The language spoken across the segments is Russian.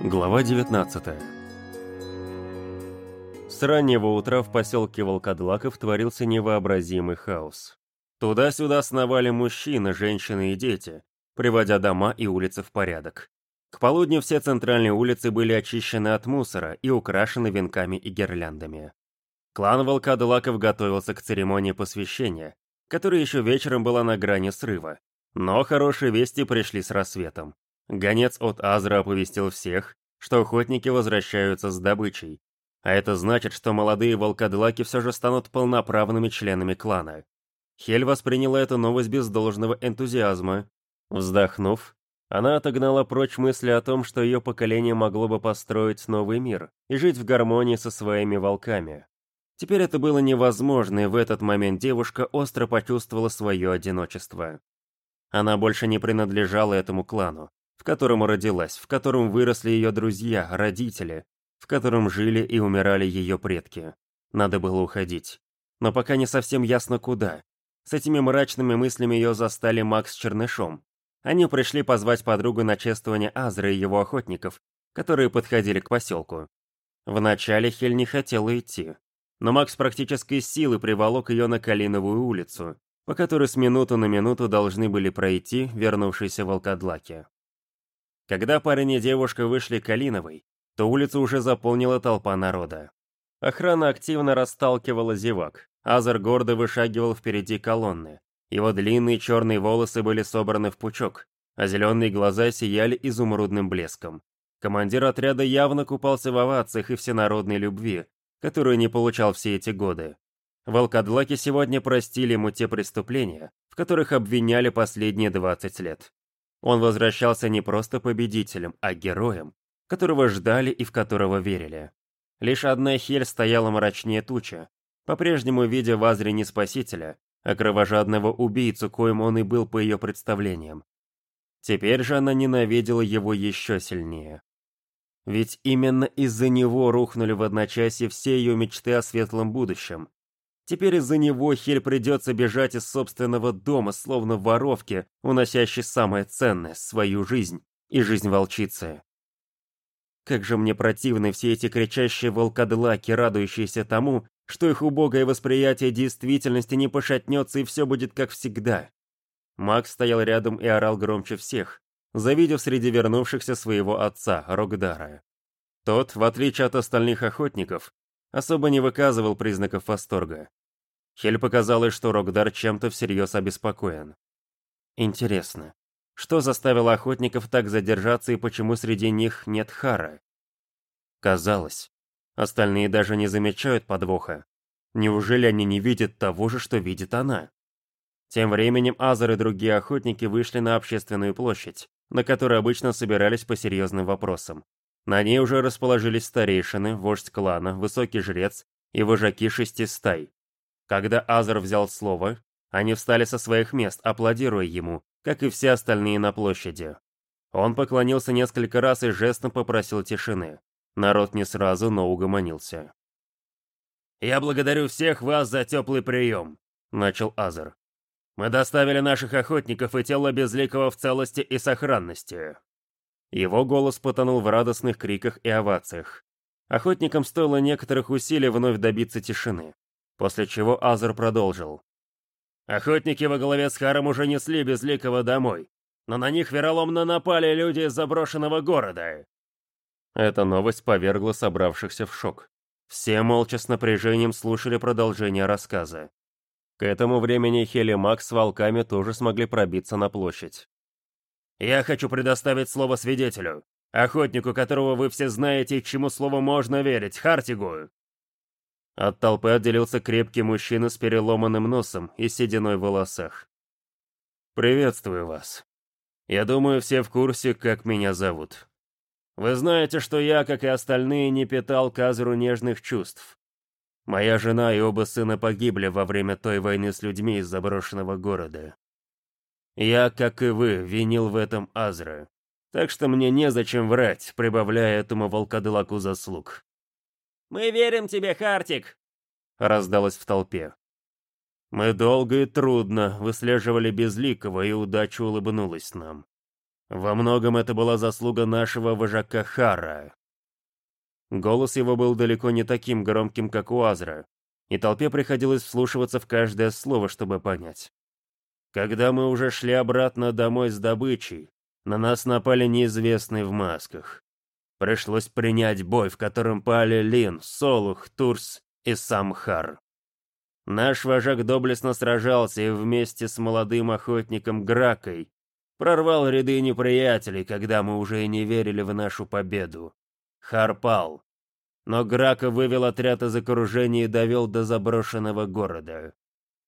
Глава 19 С раннего утра в поселке Волкодлаков творился невообразимый хаос. Туда-сюда сновали мужчины, женщины и дети, приводя дома и улицы в порядок. К полудню все центральные улицы были очищены от мусора и украшены венками и гирляндами. Клан Волкодлаков готовился к церемонии посвящения, которая еще вечером была на грани срыва. Но хорошие вести пришли с рассветом. Гонец от Азра оповестил всех, что охотники возвращаются с добычей. А это значит, что молодые волкодлаки все же станут полноправными членами клана. Хель восприняла эту новость без должного энтузиазма. Вздохнув, она отогнала прочь мысли о том, что ее поколение могло бы построить новый мир и жить в гармонии со своими волками. Теперь это было невозможно, и в этот момент девушка остро почувствовала свое одиночество. Она больше не принадлежала этому клану котором родилась, в котором выросли ее друзья, родители, в котором жили и умирали ее предки. Надо было уходить. Но пока не совсем ясно куда. С этими мрачными мыслями ее застали Макс с Чернышом. Они пришли позвать подругу на чествование Азры и его охотников, которые подходили к поселку. Вначале Хель не хотела идти, но Макс практически силы приволок ее на Калиновую улицу, по которой с минуту на минуту должны были пройти вернувшиеся волкодлаки. Когда парень и девушка вышли к Калиновой, то улицу уже заполнила толпа народа. Охрана активно расталкивала зевак. Азар гордо вышагивал впереди колонны. Его длинные черные волосы были собраны в пучок, а зеленые глаза сияли изумрудным блеском. Командир отряда явно купался в овациях и всенародной любви, которую не получал все эти годы. Волкодлаки сегодня простили ему те преступления, в которых обвиняли последние 20 лет. Он возвращался не просто победителем, а героем, которого ждали и в которого верили. Лишь одна Хель стояла мрачнее тучи, по-прежнему видя в Азре не спасителя, а кровожадного убийцу, коим он и был по ее представлениям. Теперь же она ненавидела его еще сильнее. Ведь именно из-за него рухнули в одночасье все ее мечты о светлом будущем, Теперь из-за него Хель придется бежать из собственного дома, словно воровки, уносящей самое ценное — свою жизнь и жизнь волчицы. Как же мне противны все эти кричащие волкодлаки, радующиеся тому, что их убогое восприятие действительности не пошатнется и все будет как всегда. Макс стоял рядом и орал громче всех, завидев среди вернувшихся своего отца, Рогдара. Тот, в отличие от остальных охотников, особо не выказывал признаков восторга. Хель показалось, что Рогдар чем-то всерьез обеспокоен. Интересно, что заставило охотников так задержаться и почему среди них нет Хара? Казалось, остальные даже не замечают подвоха. Неужели они не видят того же, что видит она? Тем временем Азар и другие охотники вышли на общественную площадь, на которой обычно собирались по серьезным вопросам. На ней уже расположились старейшины, вождь клана, высокий жрец и вожаки шести стай. Когда Азар взял слово, они встали со своих мест, аплодируя ему, как и все остальные на площади. Он поклонился несколько раз и жестом попросил тишины. Народ не сразу, но угомонился. «Я благодарю всех вас за теплый прием», — начал Азар. «Мы доставили наших охотников и тело Безликого в целости и сохранности». Его голос потонул в радостных криках и овациях. Охотникам стоило некоторых усилий вновь добиться тишины. После чего Азер продолжил. Охотники во главе с Харом уже несли Безликого домой, но на них вероломно напали люди из заброшенного города. Эта новость повергла собравшихся в шок. Все молча с напряжением слушали продолжение рассказа. К этому времени Хели Макс с волками тоже смогли пробиться на площадь. «Я хочу предоставить слово свидетелю, охотнику, которого вы все знаете и чему слову можно верить, Хартигу. От толпы отделился крепкий мужчина с переломанным носом и сединой в волосах. «Приветствую вас. Я думаю, все в курсе, как меня зовут. Вы знаете, что я, как и остальные, не питал Казру нежных чувств. Моя жена и оба сына погибли во время той войны с людьми из заброшенного города. Я, как и вы, винил в этом Азра. Так что мне незачем врать, прибавляя этому волкодлаку заслуг. «Мы верим тебе, Хартик!» — раздалось в толпе. Мы долго и трудно выслеживали Безликого, и удача улыбнулась нам. Во многом это была заслуга нашего вожака Хара. Голос его был далеко не таким громким, как у Азра, и толпе приходилось вслушиваться в каждое слово, чтобы понять. Когда мы уже шли обратно домой с добычей, на нас напали неизвестные в масках. Пришлось принять бой, в котором пали Лин, Солух, Турс и сам Хар. Наш вожак доблестно сражался и вместе с молодым охотником Гракой прорвал ряды неприятелей, когда мы уже и не верили в нашу победу. Хар пал. Но Грака вывел отряд из окружения и довел до заброшенного города.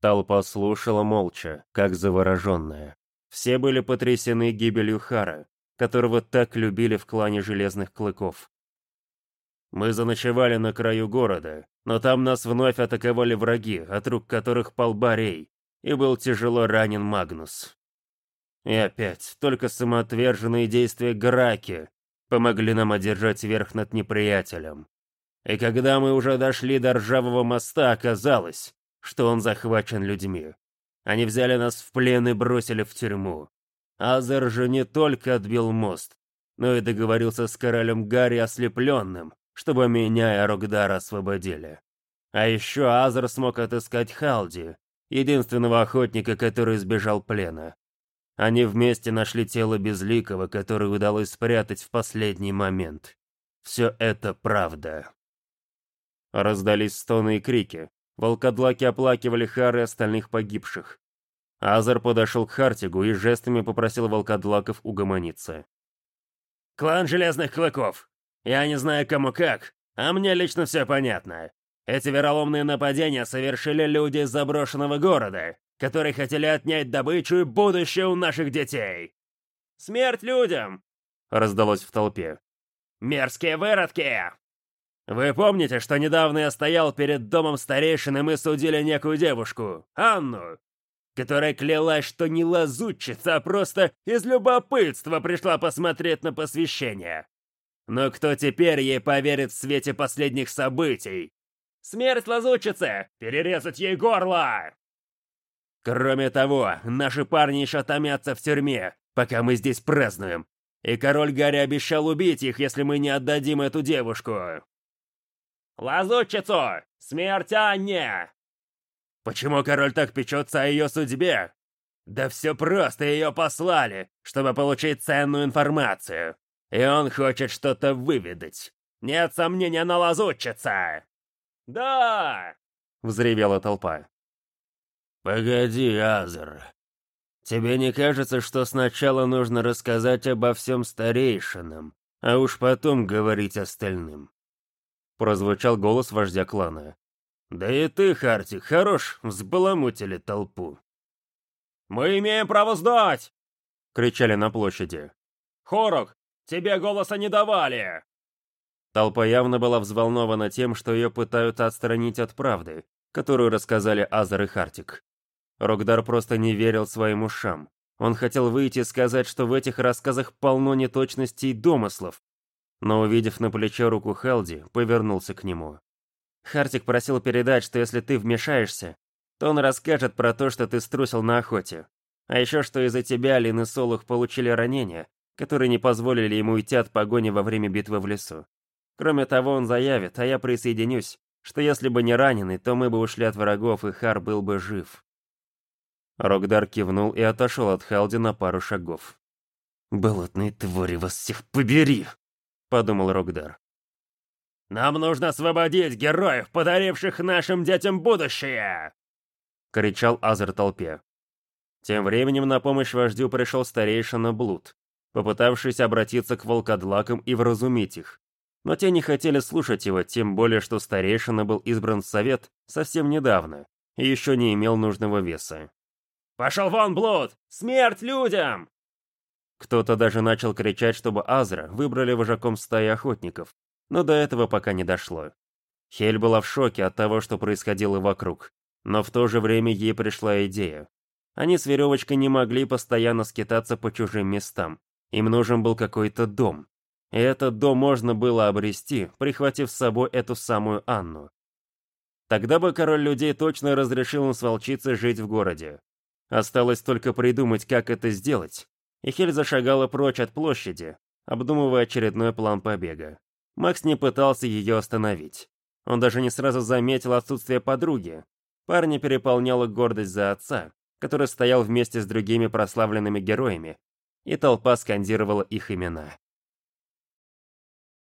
Толпа слушала молча, как завороженная. Все были потрясены гибелью Хара, которого так любили в клане Железных Клыков. Мы заночевали на краю города, но там нас вновь атаковали враги, от рук которых пал Барей, и был тяжело ранен Магнус. И опять, только самоотверженные действия Граки помогли нам одержать верх над неприятелем. И когда мы уже дошли до ржавого моста, оказалось, что он захвачен людьми. Они взяли нас в плен и бросили в тюрьму. Азер же не только отбил мост, но и договорился с королем Гарри ослепленным, чтобы меня и Рогдара освободили. А еще Азер смог отыскать Халди, единственного охотника, который избежал плена. Они вместе нашли тело Безликого, которое удалось спрятать в последний момент. Все это правда. Раздались стоны и крики. Волкодлаки оплакивали Хары остальных погибших. Азар подошел к Хартигу и жестами попросил волкодлаков угомониться. «Клан Железных Клыков! Я не знаю, кому как, а мне лично все понятно. Эти вероломные нападения совершили люди из заброшенного города, которые хотели отнять добычу и будущее у наших детей. Смерть людям!» Раздалось в толпе. «Мерзкие выродки!» «Вы помните, что недавно я стоял перед домом старейшин, и мы судили некую девушку, Анну, которая клялась, что не лазутчица, а просто из любопытства пришла посмотреть на посвящение. Но кто теперь ей поверит в свете последних событий? Смерть лазутчицы! Перерезать ей горло! Кроме того, наши парни еще томятся в тюрьме, пока мы здесь празднуем. И король Гарри обещал убить их, если мы не отдадим эту девушку. Лазутчицу! Смерть Анне! Почему король так печется о ее судьбе? Да все просто, ее послали, чтобы получить ценную информацию. И он хочет что-то выведать. Нет сомнения, она лазутчица!» «Да!» — взревела толпа. «Погоди, Азер. Тебе не кажется, что сначала нужно рассказать обо всем старейшинам, а уж потом говорить остальным?» Прозвучал голос вождя клана. «Да и ты, Хартик, хорош, взбаламутили толпу». «Мы имеем право сдать!» — кричали на площади. «Хорок, Тебе голоса не давали!» Толпа явно была взволнована тем, что ее пытаются отстранить от правды, которую рассказали Азар и Хартик. Рокдар просто не верил своим ушам. Он хотел выйти и сказать, что в этих рассказах полно неточностей и домыслов, но, увидев на плече руку Хелди, повернулся к нему. Хартик просил передать, что если ты вмешаешься, то он расскажет про то, что ты струсил на охоте. А еще, что из-за тебя Лин и Солух получили ранения, которые не позволили ему уйти от погони во время битвы в лесу. Кроме того, он заявит, а я присоединюсь, что если бы не раненый, то мы бы ушли от врагов, и Хар был бы жив. Рокдар кивнул и отошел от Халди на пару шагов. «Болотные твари, вас всех побери!» — подумал Рокдар. «Нам нужно освободить героев, подаривших нашим детям будущее!» — кричал Азер толпе. Тем временем на помощь вождю пришел старейшина Блуд, попытавшись обратиться к волкодлакам и вразумить их. Но те не хотели слушать его, тем более, что старейшина был избран в совет совсем недавно и еще не имел нужного веса. «Пошел вон, Блуд! Смерть людям!» Кто-то даже начал кричать, чтобы Азра выбрали вожаком стаи охотников, но до этого пока не дошло. Хель была в шоке от того, что происходило вокруг, но в то же время ей пришла идея. Они с веревочкой не могли постоянно скитаться по чужим местам, им нужен был какой-то дом. И этот дом можно было обрести, прихватив с собой эту самую Анну. Тогда бы король людей точно разрешил им с волчицей жить в городе. Осталось только придумать, как это сделать, и Хель зашагала прочь от площади, обдумывая очередной план побега. Макс не пытался ее остановить. Он даже не сразу заметил отсутствие подруги. Парня переполняла гордость за отца, который стоял вместе с другими прославленными героями, и толпа скандировала их имена.